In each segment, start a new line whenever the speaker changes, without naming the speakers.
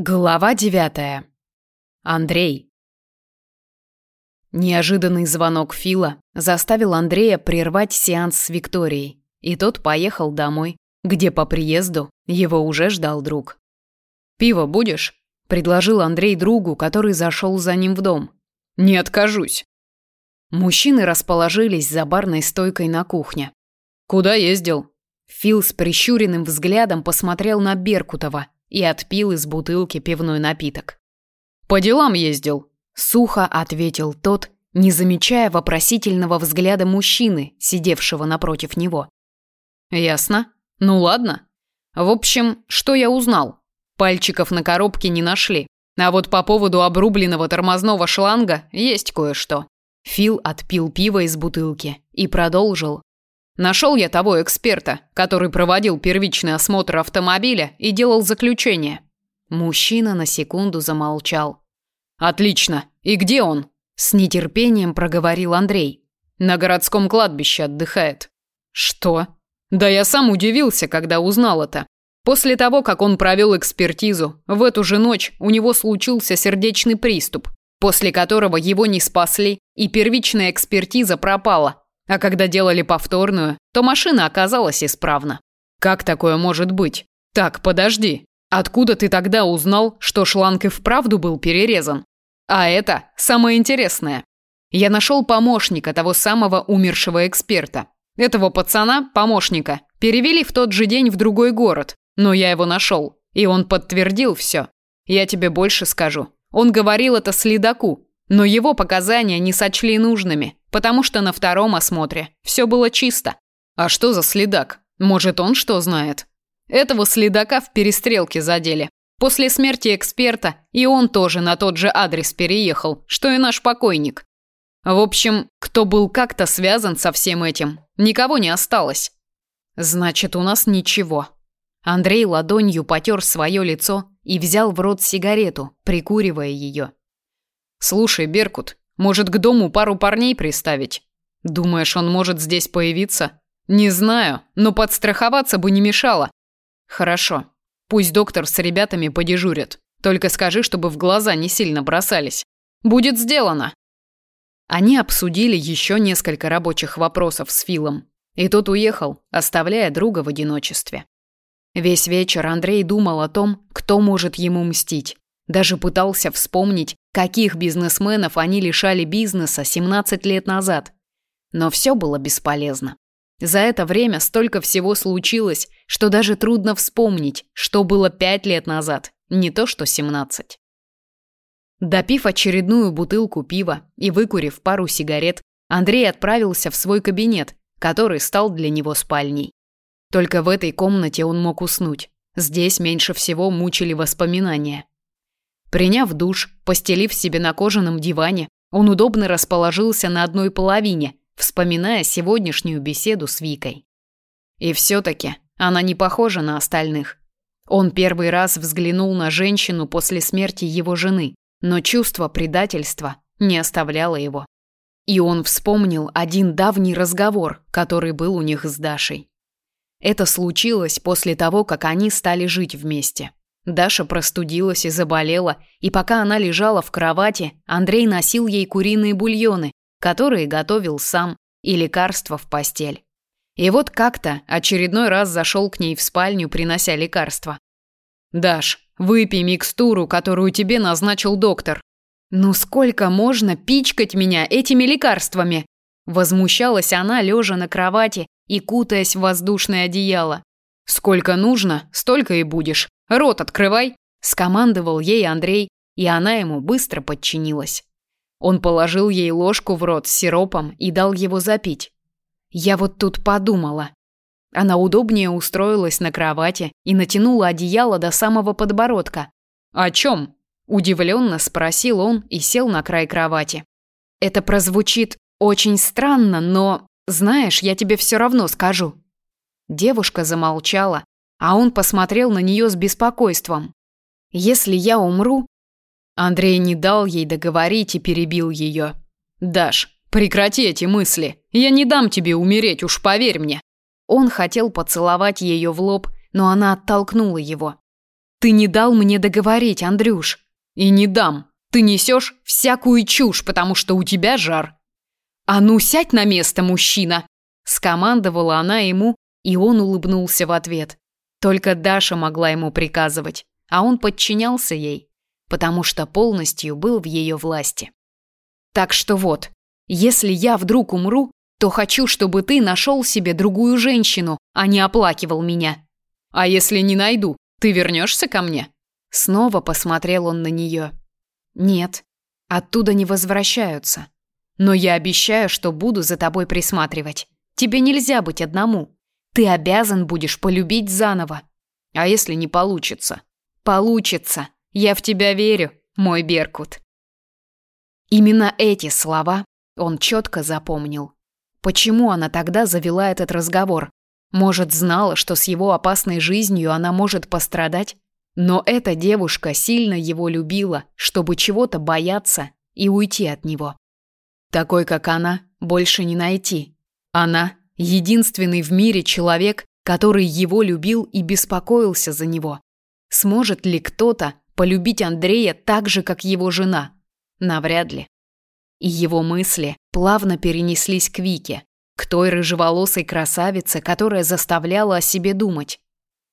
Глава девятая. Андрей. Неожиданный звонок Фила заставил Андрея прервать сеанс с Викторией, и тот поехал домой, где по приезду его уже ждал друг. «Пиво будешь?» – предложил Андрей другу, который зашел за ним в дом. «Не откажусь». Мужчины расположились за барной стойкой на кухне. «Куда ездил?» Фил с прищуренным взглядом посмотрел на Беркутова – и отпил из бутылки пивной напиток. «По делам ездил», – сухо ответил тот, не замечая вопросительного взгляда мужчины, сидевшего напротив него. «Ясно. Ну ладно. В общем, что я узнал? Пальчиков на коробке не нашли. А вот по поводу обрубленного тормозного шланга есть кое-что». Фил отпил пиво из бутылки и продолжил, Нашел я того эксперта, который проводил первичный осмотр автомобиля и делал заключение. Мужчина на секунду замолчал. Отлично. И где он? С нетерпением проговорил Андрей. На городском кладбище отдыхает. Что? Да я сам удивился, когда узнал это. После того, как он провел экспертизу, в эту же ночь у него случился сердечный приступ, после которого его не спасли, и первичная экспертиза пропала, а когда делали повторную, то машина оказалась исправна. Как такое может быть? Так, подожди. Откуда ты тогда узнал, что шланг и вправду был перерезан? А это самое интересное. Я нашел помощника того самого умершего эксперта. Этого пацана, помощника, перевели в тот же день в другой город, но я его нашел, и он подтвердил все. Я тебе больше скажу. Он говорил это следаку, но его показания не сочли нужными, потому что на втором осмотре все было чисто. А что за следак? Может, он что знает? Этого следака в перестрелке задели. После смерти эксперта и он тоже на тот же адрес переехал, что и наш покойник. В общем, кто был как-то связан со всем этим, никого не осталось. Значит, у нас ничего. Андрей ладонью потер свое лицо и взял в рот сигарету, прикуривая ее. Слушай, Беркут, может, к дому пару парней приставить? Думаешь, он может здесь появиться? Не знаю, но подстраховаться бы не мешало. Хорошо. Пусть доктор с ребятами подежурит. Только скажи, чтобы в глаза не сильно бросались. Будет сделано. Они обсудили еще несколько рабочих вопросов с Филом, и тот уехал, оставляя друга в одиночестве. Весь вечер Андрей думал о том, кто может ему мстить. Даже пытался вспомнить, каких бизнесменов они лишали бизнеса 17 лет назад. Но все было бесполезно. За это время столько всего случилось, что даже трудно вспомнить, что было 5 лет назад, не то что 17. Допив очередную бутылку пива и выкурив пару сигарет, Андрей отправился в свой кабинет, который стал для него спальней. Только в этой комнате он мог уснуть. Здесь меньше всего мучили воспоминания. Приняв душ, постелив себе на кожаном диване, он удобно расположился на одной половине, вспоминая сегодняшнюю беседу с Викой. И все-таки она не похожа на остальных. Он первый раз взглянул на женщину после смерти его жены, но чувство предательства не оставляло его. И он вспомнил один давний разговор, который был у них с Дашей. Это случилось после того, как они стали жить вместе. Даша простудилась и заболела, и пока она лежала в кровати, Андрей носил ей куриные бульоны, которые готовил сам, и лекарства в постель. И вот как-то очередной раз зашел к ней в спальню, принося лекарства. «Даш, выпей микстуру, которую тебе назначил доктор». «Ну сколько можно пичкать меня этими лекарствами?» Возмущалась она, лежа на кровати и кутаясь в воздушное одеяло. «Сколько нужно, столько и будешь. Рот открывай!» – скомандовал ей Андрей, и она ему быстро подчинилась. Он положил ей ложку в рот с сиропом и дал его запить. Я вот тут подумала. Она удобнее устроилась на кровати и натянула одеяло до самого подбородка. «О чем?» – удивленно спросил он и сел на край кровати. «Это прозвучит очень странно, но, знаешь, я тебе все равно скажу». Девушка замолчала, а он посмотрел на нее с беспокойством. «Если я умру...» Андрей не дал ей договорить и перебил ее. «Даш, прекрати эти мысли. Я не дам тебе умереть, уж поверь мне». Он хотел поцеловать ее в лоб, но она оттолкнула его. Ты не дал мне договорить, Андрюш. И не дам. Ты несешь всякую чушь, потому что у тебя жар. А ну сядь на место, мужчина, скомандовала она ему, и он улыбнулся в ответ. Только Даша могла ему приказывать, а он подчинялся ей, потому что полностью был в ее власти. Так что вот, если я вдруг умру, то хочу, чтобы ты нашел себе другую женщину, а не оплакивал меня. А если не найду, ты вернешься ко мне? Снова посмотрел он на нее. Нет, оттуда не возвращаются. Но я обещаю, что буду за тобой присматривать. Тебе нельзя быть одному. Ты обязан будешь полюбить заново. А если не получится? Получится. Я в тебя верю, мой Беркут. Именно эти слова он четко запомнил. Почему она тогда завела этот разговор? Может, знала, что с его опасной жизнью она может пострадать? Но эта девушка сильно его любила, чтобы чего-то бояться и уйти от него. Такой, как она, больше не найти. Она – единственный в мире человек, который его любил и беспокоился за него. Сможет ли кто-то полюбить Андрея так же, как его жена? Навряд ли. И его мысли плавно перенеслись к Вике, к той рыжеволосой красавице, которая заставляла о себе думать.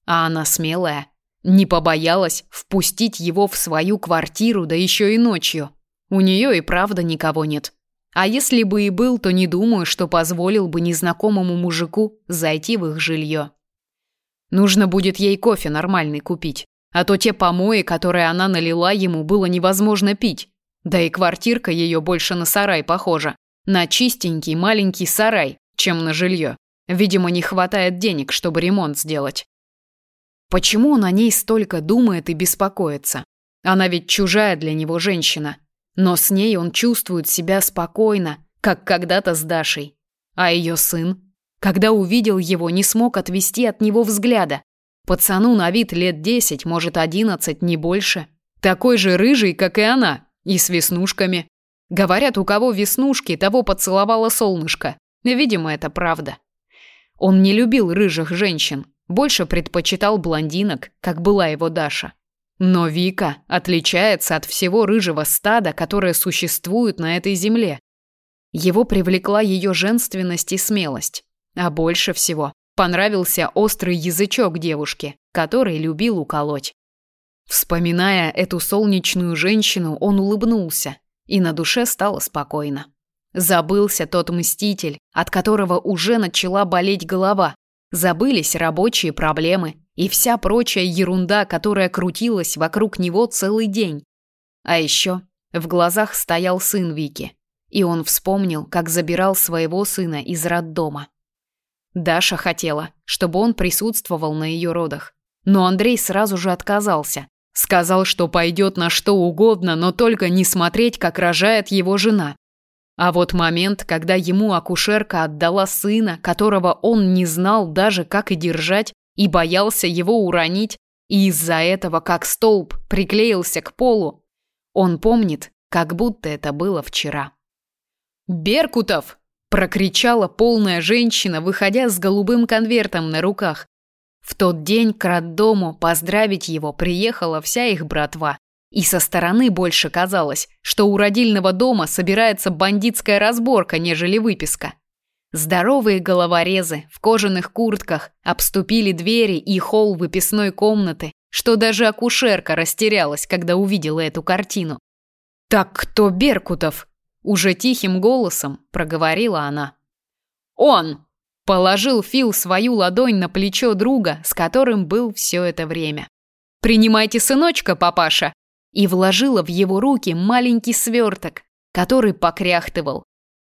А она смелая, не побоялась впустить его в свою квартиру, да еще и ночью. У нее и правда никого нет. А если бы и был, то не думаю, что позволил бы незнакомому мужику зайти в их жилье. Нужно будет ей кофе нормальный купить, а то те помои, которые она налила ему, было невозможно пить. Да и квартирка ее больше на сарай похожа. На чистенький маленький сарай, чем на жилье. Видимо, не хватает денег, чтобы ремонт сделать. Почему он о ней столько думает и беспокоится? Она ведь чужая для него женщина. Но с ней он чувствует себя спокойно, как когда-то с Дашей. А ее сын? Когда увидел его, не смог отвести от него взгляда. Пацану на вид лет десять, может одиннадцать, не больше. Такой же рыжий, как и она. И с веснушками. Говорят, у кого веснушки, того поцеловало солнышко. Видимо, это правда. Он не любил рыжих женщин, больше предпочитал блондинок, как была его Даша. Но Вика отличается от всего рыжего стада, которое существует на этой земле. Его привлекла ее женственность и смелость. А больше всего понравился острый язычок девушки, который любил уколоть. Вспоминая эту солнечную женщину, он улыбнулся, и на душе стало спокойно. Забылся тот мститель, от которого уже начала болеть голова. Забылись рабочие проблемы и вся прочая ерунда, которая крутилась вокруг него целый день. А еще в глазах стоял сын Вики, и он вспомнил, как забирал своего сына из роддома. Даша хотела, чтобы он присутствовал на ее родах, но Андрей сразу же отказался, Сказал, что пойдет на что угодно, но только не смотреть, как рожает его жена. А вот момент, когда ему акушерка отдала сына, которого он не знал даже, как и держать, и боялся его уронить, и из-за этого, как столб, приклеился к полу, он помнит, как будто это было вчера. «Беркутов!» – прокричала полная женщина, выходя с голубым конвертом на руках. В тот день к роддому поздравить его приехала вся их братва. И со стороны больше казалось, что у родильного дома собирается бандитская разборка, нежели выписка. Здоровые головорезы в кожаных куртках обступили двери и холл выписной комнаты, что даже акушерка растерялась, когда увидела эту картину. «Так кто Беркутов?» – уже тихим голосом проговорила она. «Он!» Положил Фил свою ладонь на плечо друга, с которым был все это время. «Принимайте сыночка, папаша!» И вложила в его руки маленький сверток, который покряхтывал.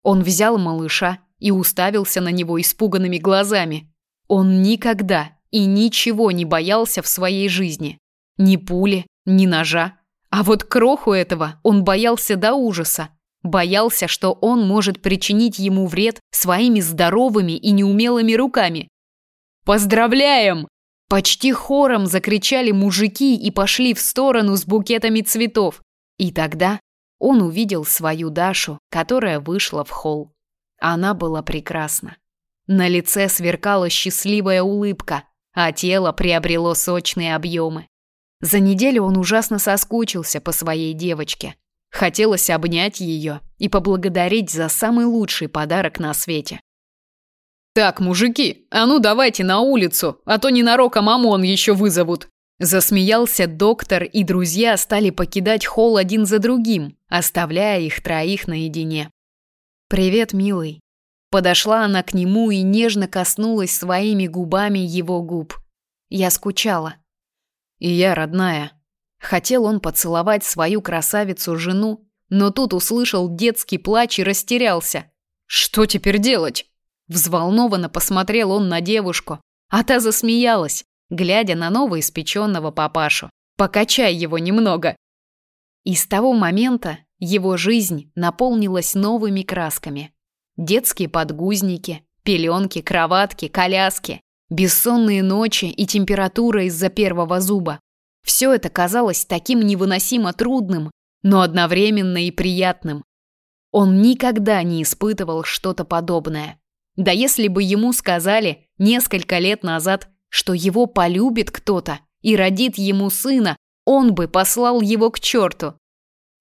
Он взял малыша и уставился на него испуганными глазами. Он никогда и ничего не боялся в своей жизни. Ни пули, ни ножа. А вот кроху этого он боялся до ужаса. Боялся, что он может причинить ему вред своими здоровыми и неумелыми руками. «Поздравляем!» Почти хором закричали мужики и пошли в сторону с букетами цветов. И тогда он увидел свою Дашу, которая вышла в холл. Она была прекрасна. На лице сверкала счастливая улыбка, а тело приобрело сочные объемы. За неделю он ужасно соскучился по своей девочке. Хотелось обнять ее и поблагодарить за самый лучший подарок на свете.
«Так, мужики, а ну давайте на улицу, а то ненароком ОМОН еще вызовут!»
Засмеялся доктор, и друзья стали покидать холл один за другим, оставляя их троих наедине. «Привет, милый». Подошла она к нему и нежно коснулась своими губами его губ. Я скучала.
«И я, родная».
Хотел он поцеловать свою красавицу-жену, но тут услышал детский плач и растерялся.
«Что теперь делать?»
Взволнованно посмотрел он на девушку, а та засмеялась, глядя на новоиспеченного папашу. «Покачай его немного!» И с того момента его жизнь наполнилась новыми красками. Детские подгузники, пеленки, кроватки, коляски, бессонные ночи и температура из-за первого зуба. Все это казалось таким невыносимо трудным, но одновременно и приятным. Он никогда не испытывал что-то подобное. Да если бы ему сказали несколько лет назад, что его полюбит кто-то и родит ему сына, он бы послал его к черту.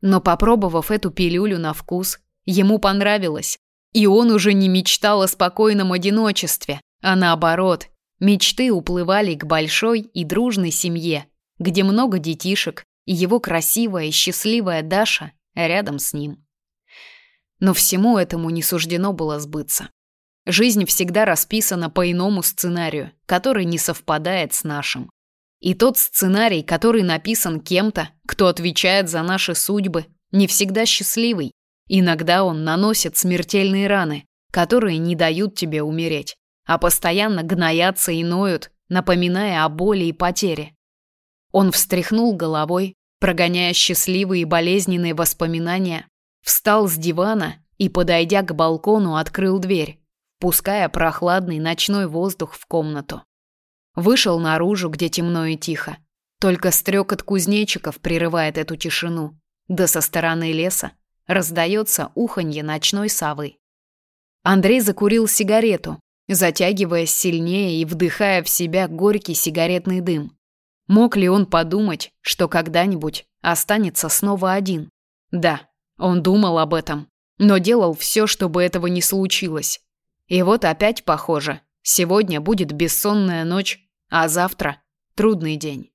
Но попробовав эту пилюлю на вкус, ему понравилось. И он уже не мечтал о спокойном одиночестве, а наоборот, мечты уплывали к большой и дружной семье, где много детишек, и его красивая и счастливая Даша рядом с ним. Но всему этому не суждено было сбыться. Жизнь всегда расписана по иному сценарию, который не совпадает с нашим. И тот сценарий, который написан кем-то, кто отвечает за наши судьбы, не всегда счастливый. Иногда он наносит смертельные раны, которые не дают тебе умереть, а постоянно гноятся и ноют, напоминая о боли и потере. Он встряхнул головой, прогоняя счастливые и болезненные воспоминания, встал с дивана и, подойдя к балкону, открыл дверь пуская прохладный ночной воздух в комнату. Вышел наружу, где темно и тихо. Только стрекот кузнечиков прерывает эту тишину, да со стороны леса раздается уханье ночной совы. Андрей закурил сигарету, затягиваясь сильнее и вдыхая в себя горький сигаретный дым. Мог ли он подумать, что когда-нибудь останется снова один? Да, он думал об этом, но делал все, чтобы этого не случилось. И вот опять похоже. Сегодня будет бессонная ночь, а завтра трудный день.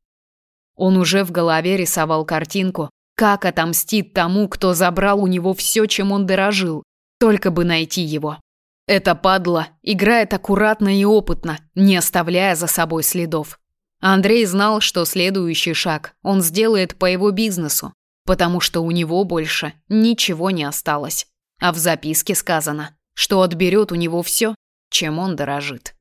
Он уже в голове рисовал картинку, как отомстит тому, кто забрал у него все, чем он дорожил, только бы найти его. Это падла играет аккуратно и опытно, не оставляя за собой следов. Андрей знал, что следующий шаг он сделает по его бизнесу, потому что у него больше ничего не осталось. А в записке сказано, что отберет у него все, чем он дорожит.